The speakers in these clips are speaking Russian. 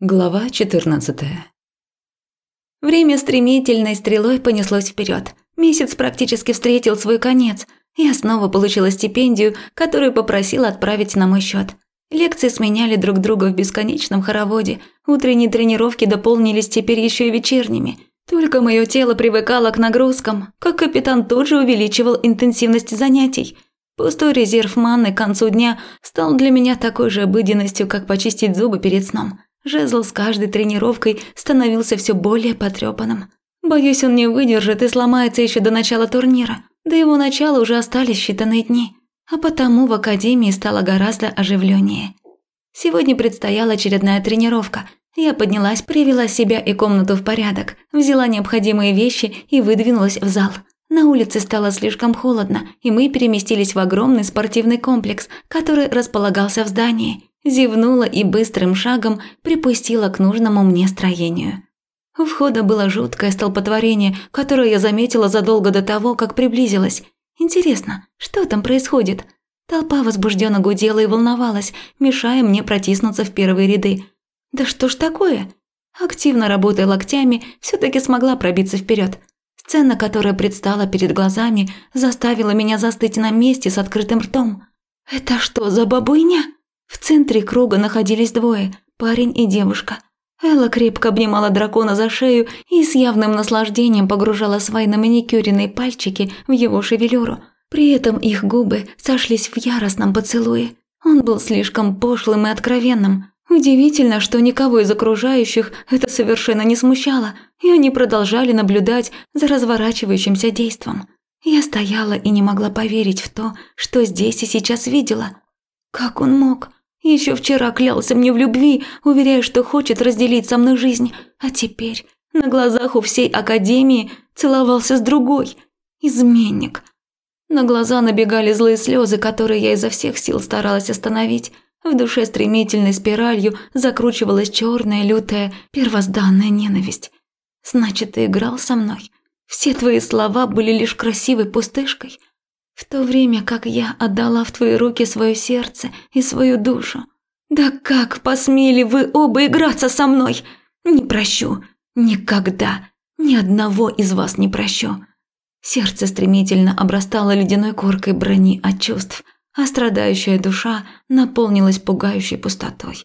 Глава 14. Время стремительной стрелой понеслось вперед. Месяц практически встретил свой конец. Я снова получила стипендию, которую попросила отправить на мой счет. Лекции сменяли друг друга в бесконечном хороводе. Утренние тренировки дополнились теперь еще и вечерними. Только мое тело привыкало к нагрузкам, как капитан тут же увеличивал интенсивность занятий. Пустой резерв маны к концу дня стал для меня такой же обыденностью, как почистить зубы перед сном. Жезл с каждой тренировкой становился все более потрепанным. Боюсь, он не выдержит и сломается еще до начала турнира. До его начала уже остались считанные дни. А потому в академии стало гораздо оживленнее. Сегодня предстояла очередная тренировка. Я поднялась, привела себя и комнату в порядок, взяла необходимые вещи и выдвинулась в зал. На улице стало слишком холодно, и мы переместились в огромный спортивный комплекс, который располагался в здании – зевнула и быстрым шагом припустила к нужному мне строению. У входа было жуткое столпотворение, которое я заметила задолго до того, как приблизилась. Интересно, что там происходит? Толпа возбужденно гудела и волновалась, мешая мне протиснуться в первые ряды. Да что ж такое? Активно работая локтями, все-таки смогла пробиться вперед. Сцена, которая предстала перед глазами, заставила меня застыть на месте с открытым ртом. «Это что за бабуйня?» В центре круга находились двое – парень и девушка. Элла крепко обнимала дракона за шею и с явным наслаждением погружала свои на маникюренные пальчики в его шевелюру. При этом их губы сошлись в яростном поцелуе. Он был слишком пошлым и откровенным. Удивительно, что никого из окружающих это совершенно не смущало, и они продолжали наблюдать за разворачивающимся действом. Я стояла и не могла поверить в то, что здесь и сейчас видела. Как он мог? Еще вчера клялся мне в любви, уверяя, что хочет разделить со мной жизнь, а теперь на глазах у всей академии целовался с другой. Изменник. На глаза набегали злые слезы, которые я изо всех сил старалась остановить. В душе стремительной спиралью закручивалась черная, лютая, первозданная ненависть. Значит, ты играл со мной? Все твои слова были лишь красивой пустышкой? В то время как я отдала в твои руки свое сердце и свою душу. Да как посмели вы оба играться со мной? Не прощу. Никогда. Ни одного из вас не прощу. Сердце стремительно обрастало ледяной коркой брони от чувств, а страдающая душа наполнилась пугающей пустотой.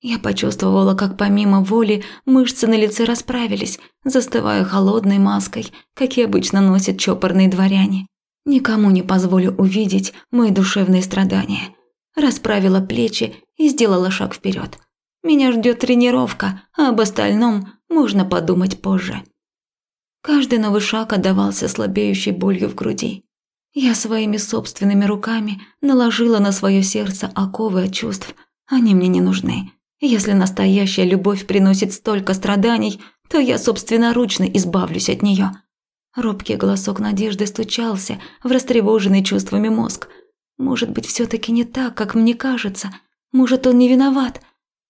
Я почувствовала, как помимо воли мышцы на лице расправились, застывая холодной маской, какие обычно носят чопорные дворяне. Никому не позволю увидеть мои душевные страдания. Расправила плечи и сделала шаг вперед. Меня ждет тренировка, а об остальном можно подумать позже. Каждый новый шаг отдавался слабеющей болью в груди. Я своими собственными руками наложила на свое сердце оковы от чувств. Они мне не нужны. Если настоящая любовь приносит столько страданий, то я собственноручно избавлюсь от нее. Робкий голосок надежды стучался в растревоженный чувствами мозг. Может быть, все-таки не так, как мне кажется. Может, он не виноват.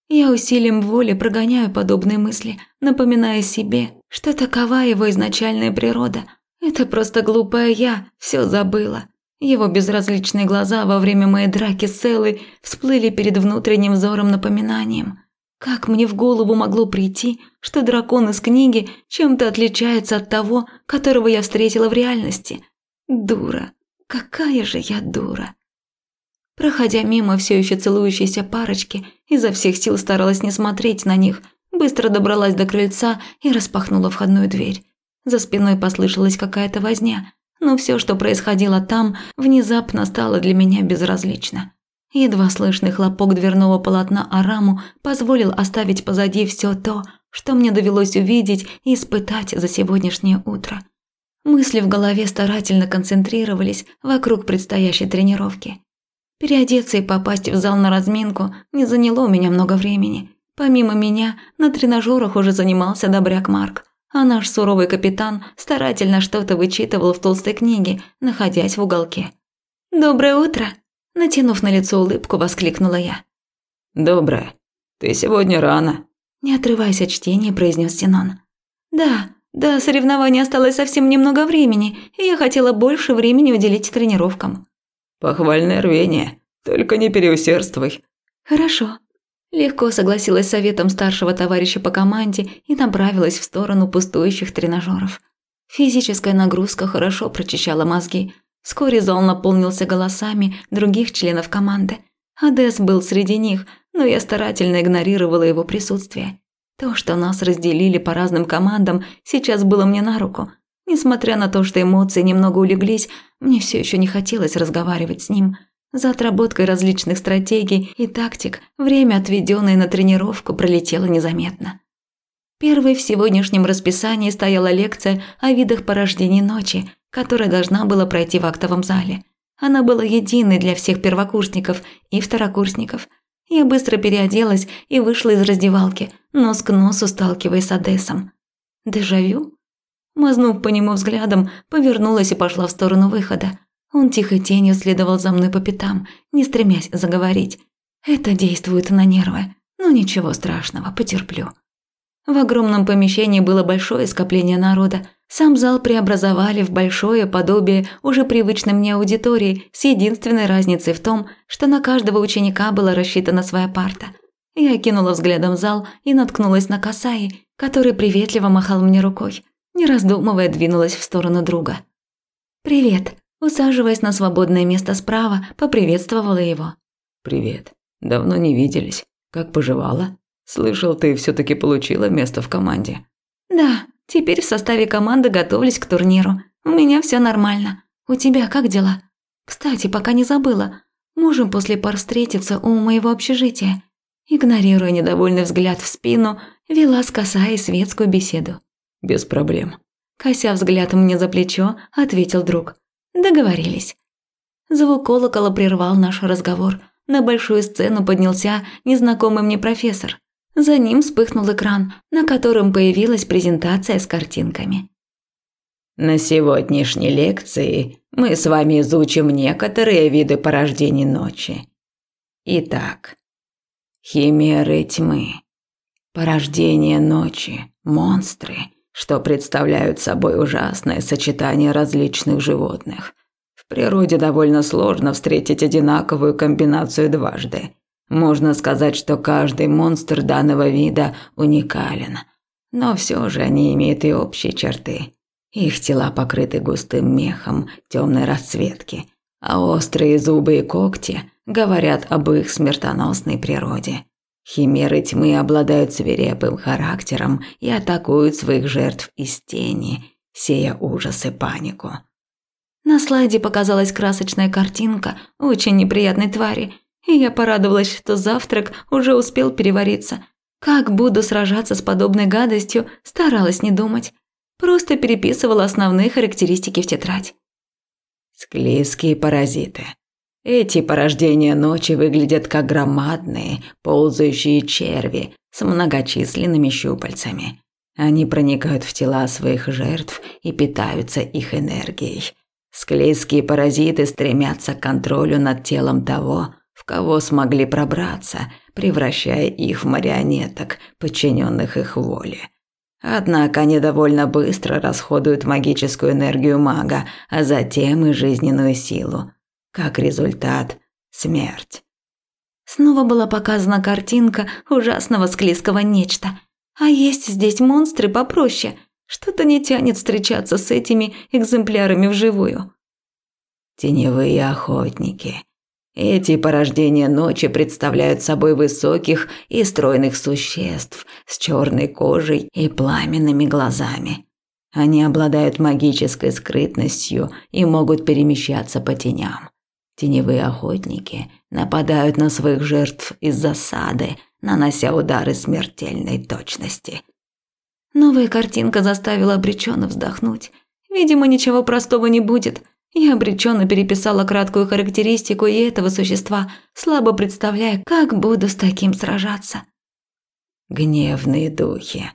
Я усилием воли прогоняю подобные мысли, напоминая себе, что такова его изначальная природа. Это просто глупая я, все забыла. Его безразличные глаза во время моей драки с Эллой всплыли перед внутренним взором напоминанием. Как мне в голову могло прийти, что дракон из книги чем-то отличается от того, которого я встретила в реальности? Дура. Какая же я дура. Проходя мимо все еще целующейся парочки, изо всех сил старалась не смотреть на них, быстро добралась до крыльца и распахнула входную дверь. За спиной послышалась какая-то возня, но все, что происходило там, внезапно стало для меня безразлично. Едва слышный хлопок дверного полотна Араму позволил оставить позади все то, что мне довелось увидеть и испытать за сегодняшнее утро. Мысли в голове старательно концентрировались вокруг предстоящей тренировки. Переодеться и попасть в зал на разминку не заняло у меня много времени. Помимо меня, на тренажерах уже занимался добряк Марк, а наш суровый капитан старательно что-то вычитывал в толстой книге, находясь в уголке. «Доброе утро!» Натянув на лицо улыбку, воскликнула я. «Доброе. Ты сегодня рано». Не отрываясь от чтения, произнес Синон. «Да, до соревнований осталось совсем немного времени, и я хотела больше времени уделить тренировкам». «Похвальное рвение. Только не переусердствуй». «Хорошо». Легко согласилась с советом старшего товарища по команде и направилась в сторону пустующих тренажеров. Физическая нагрузка хорошо прочищала мозги. Вскоре зал наполнился голосами других членов команды. Адес был среди них, но я старательно игнорировала его присутствие. То, что нас разделили по разным командам, сейчас было мне на руку. Несмотря на то, что эмоции немного улеглись, мне все еще не хотелось разговаривать с ним – за отработкой различных стратегий и тактик время, отведенное на тренировку, пролетело незаметно. Первой в сегодняшнем расписании стояла лекция о видах порождений ночи, которая должна была пройти в актовом зале. Она была единой для всех первокурсников и второкурсников. Я быстро переоделась и вышла из раздевалки, нос к носу сталкиваясь с Одессом. Дежавю? Мазнув по нему взглядом, повернулась и пошла в сторону выхода. Он тихой тенью следовал за мной по пятам, не стремясь заговорить. Это действует на нервы, но ничего страшного, потерплю. В огромном помещении было большое скопление народа. Сам зал преобразовали в большое подобие уже привычной мне аудитории с единственной разницей в том, что на каждого ученика была рассчитана своя парта. Я кинула взглядом зал и наткнулась на Касаи, который приветливо махал мне рукой. Не раздумывая, двинулась в сторону друга. «Привет», Усаживаясь на свободное место справа, поприветствовала его. «Привет. Давно не виделись. Как поживала? Слышал, ты все таки получила место в команде». «Да, теперь в составе команды готовлюсь к турниру. У меня все нормально. У тебя как дела? Кстати, пока не забыла. Можем после пар встретиться у моего общежития». Игнорируя недовольный взгляд в спину, вела с и светскую беседу. «Без проблем». Кося взгляд мне за плечо, ответил друг. Договорились. Звук колокола прервал наш разговор. На большую сцену поднялся незнакомый мне профессор. За ним вспыхнул экран, на котором появилась презентация с картинками. На сегодняшней лекции мы с вами изучим некоторые виды порождений ночи. Итак, химеры тьмы, порождение ночи, монстры – что представляют собой ужасное сочетание различных животных. В природе довольно сложно встретить одинаковую комбинацию дважды. Можно сказать, что каждый монстр данного вида уникален. Но все же они имеют и общие черты. Их тела покрыты густым мехом темной расцветки, а острые зубы и когти говорят об их смертоносной природе. Химеры тьмы обладают свирепым характером и атакуют своих жертв из тени, сея ужас и панику. На слайде показалась красочная картинка очень неприятной твари, и я порадовалась, что завтрак уже успел перевариться. Как буду сражаться с подобной гадостью, старалась не думать. Просто переписывала основные характеристики в тетрадь. Склизкие паразиты. Эти порождения ночи выглядят как громадные, ползающие черви с многочисленными щупальцами. Они проникают в тела своих жертв и питаются их энергией. Склейские паразиты стремятся к контролю над телом того, в кого смогли пробраться, превращая их в марионеток, подчиненных их воле. Однако они довольно быстро расходуют магическую энергию мага, а затем и жизненную силу, как результат – смерть. Снова была показана картинка ужасного склизкого нечто. А есть здесь монстры попроще. Что-то не тянет встречаться с этими экземплярами вживую. Теневые охотники. Эти порождения ночи представляют собой высоких и стройных существ с черной кожей и пламенными глазами. Они обладают магической скрытностью и могут перемещаться по теням. Теневые охотники нападают на своих жертв из засады, нанося удары смертельной точности. Новая картинка заставила обреченно вздохнуть. Видимо, ничего простого не будет. Я обреченно переписала краткую характеристику и этого существа, слабо представляя, как буду с таким сражаться. Гневные духи.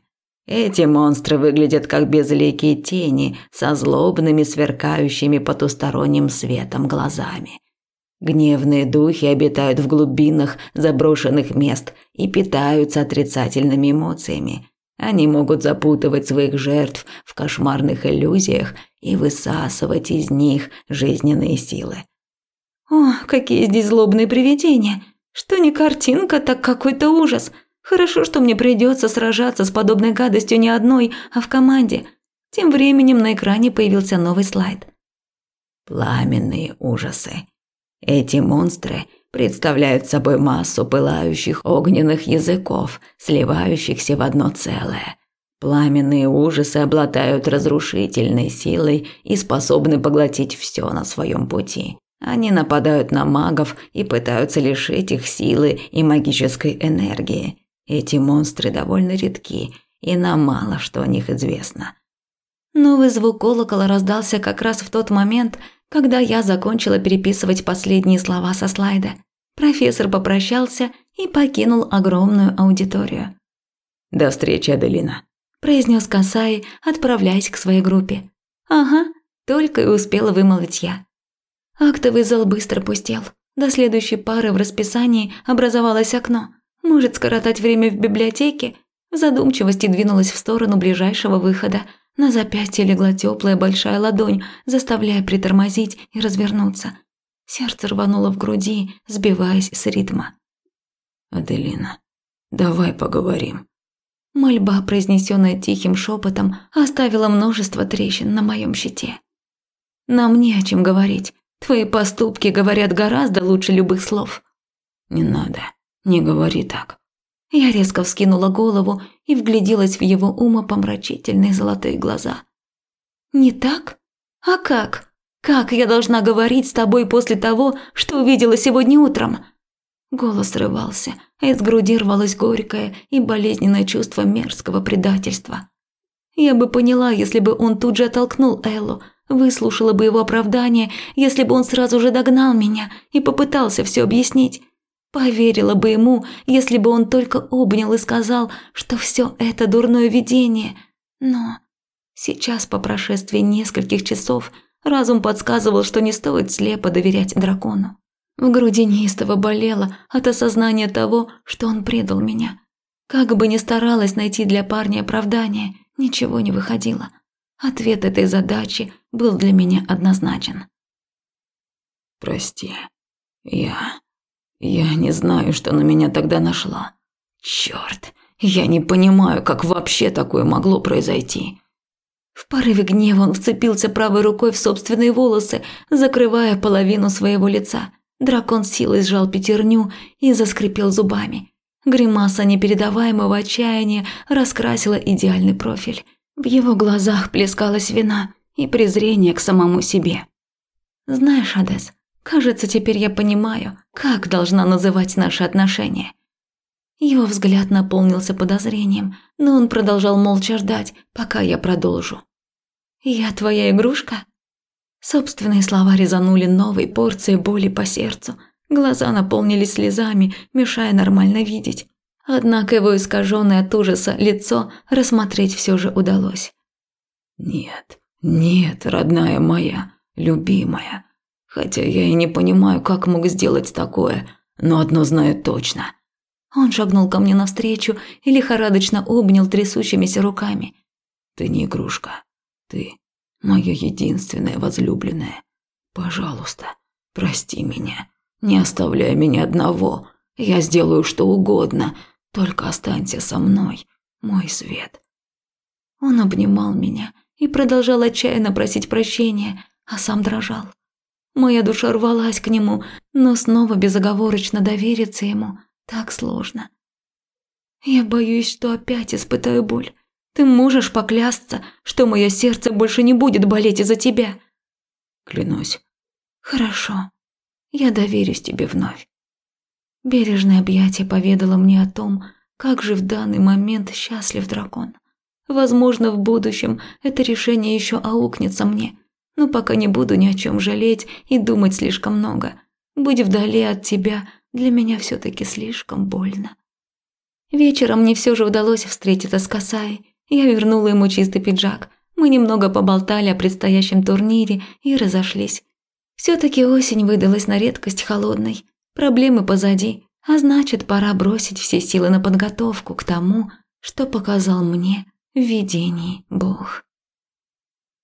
Эти монстры выглядят как безликие тени со злобными, сверкающими потусторонним светом глазами. Гневные духи обитают в глубинах заброшенных мест и питаются отрицательными эмоциями. Они могут запутывать своих жертв в кошмарных иллюзиях и высасывать из них жизненные силы. О, какие здесь злобные привидения! Что не картинка, так какой-то ужас. Хорошо, что мне придется сражаться с подобной гадостью не одной, а в команде. Тем временем на экране появился новый слайд. Пламенные ужасы. Эти монстры представляют собой массу пылающих огненных языков, сливающихся в одно целое. Пламенные ужасы обладают разрушительной силой и способны поглотить все на своем пути. Они нападают на магов и пытаются лишить их силы и магической энергии. Эти монстры довольно редки, и нам мало что о них известно. Новый звук колокола раздался как раз в тот момент, когда я закончила переписывать последние слова со слайда. Профессор попрощался и покинул огромную аудиторию. «До встречи, Аделина», – произнес Касаи, отправляясь к своей группе. «Ага», – только и успела вымолвить я. Актовый зал быстро пустел. До следующей пары в расписании образовалось окно – может скоротать время в библиотеке? В задумчивости двинулась в сторону ближайшего выхода. На запястье легла теплая большая ладонь, заставляя притормозить и развернуться. Сердце рвануло в груди, сбиваясь с ритма. «Аделина, давай поговорим». Мольба, произнесенная тихим шепотом, оставила множество трещин на моем щите. «Нам не о чем говорить. Твои поступки говорят гораздо лучше любых слов». «Не надо. «Не говори так». Я резко вскинула голову и вгляделась в его умопомрачительные золотые глаза. «Не так? А как? Как я должна говорить с тобой после того, что увидела сегодня утром?» Голос срывался, а из груди рвалось горькое и болезненное чувство мерзкого предательства. Я бы поняла, если бы он тут же оттолкнул Эллу, выслушала бы его оправдание, если бы он сразу же догнал меня и попытался все объяснить. Поверила бы ему, если бы он только обнял и сказал, что все это дурное видение. Но сейчас, по прошествии нескольких часов, разум подсказывал, что не стоит слепо доверять дракону. В груди неистово болело от осознания того, что он предал меня. Как бы ни старалась найти для парня оправдание, ничего не выходило. Ответ этой задачи был для меня однозначен. «Прости, я я не знаю, что на меня тогда нашла. Черт, я не понимаю, как вообще такое могло произойти. В порыве гнева он вцепился правой рукой в собственные волосы, закрывая половину своего лица. Дракон силой сжал пятерню и заскрипел зубами. Гримаса непередаваемого отчаяния раскрасила идеальный профиль. В его глазах плескалась вина и презрение к самому себе. «Знаешь, Адес, Кажется, теперь я понимаю, как должна называть наши отношения. Его взгляд наполнился подозрением, но он продолжал молча ждать, пока я продолжу. «Я твоя игрушка?» Собственные слова резанули новой порцией боли по сердцу. Глаза наполнились слезами, мешая нормально видеть. Однако его искаженное от ужаса лицо рассмотреть все же удалось. «Нет, нет, родная моя, любимая, Хотя я и не понимаю, как мог сделать такое, но одно знаю точно. Он шагнул ко мне навстречу и лихорадочно обнял трясущимися руками. Ты не игрушка. Ты моя единственная возлюбленная. Пожалуйста, прости меня. Не оставляй меня одного. Я сделаю что угодно, только останься со мной, мой свет. Он обнимал меня и продолжал отчаянно просить прощения, а сам дрожал. Моя душа рвалась к нему, но снова безоговорочно довериться ему так сложно. Я боюсь, что опять испытаю боль. Ты можешь поклясться, что мое сердце больше не будет болеть из-за тебя? Клянусь. Хорошо. Я доверюсь тебе вновь. Бережное объятие поведало мне о том, как же в данный момент счастлив дракон. Возможно, в будущем это решение еще аукнется мне – но пока не буду ни о чем жалеть и думать слишком много. Быть вдали от тебя для меня все-таки слишком больно. Вечером мне все же удалось встретиться с Касай. Я вернула ему чистый пиджак. Мы немного поболтали о предстоящем турнире и разошлись. Все-таки осень выдалась на редкость холодной. Проблемы позади, а значит, пора бросить все силы на подготовку к тому, что показал мне в видении Бог.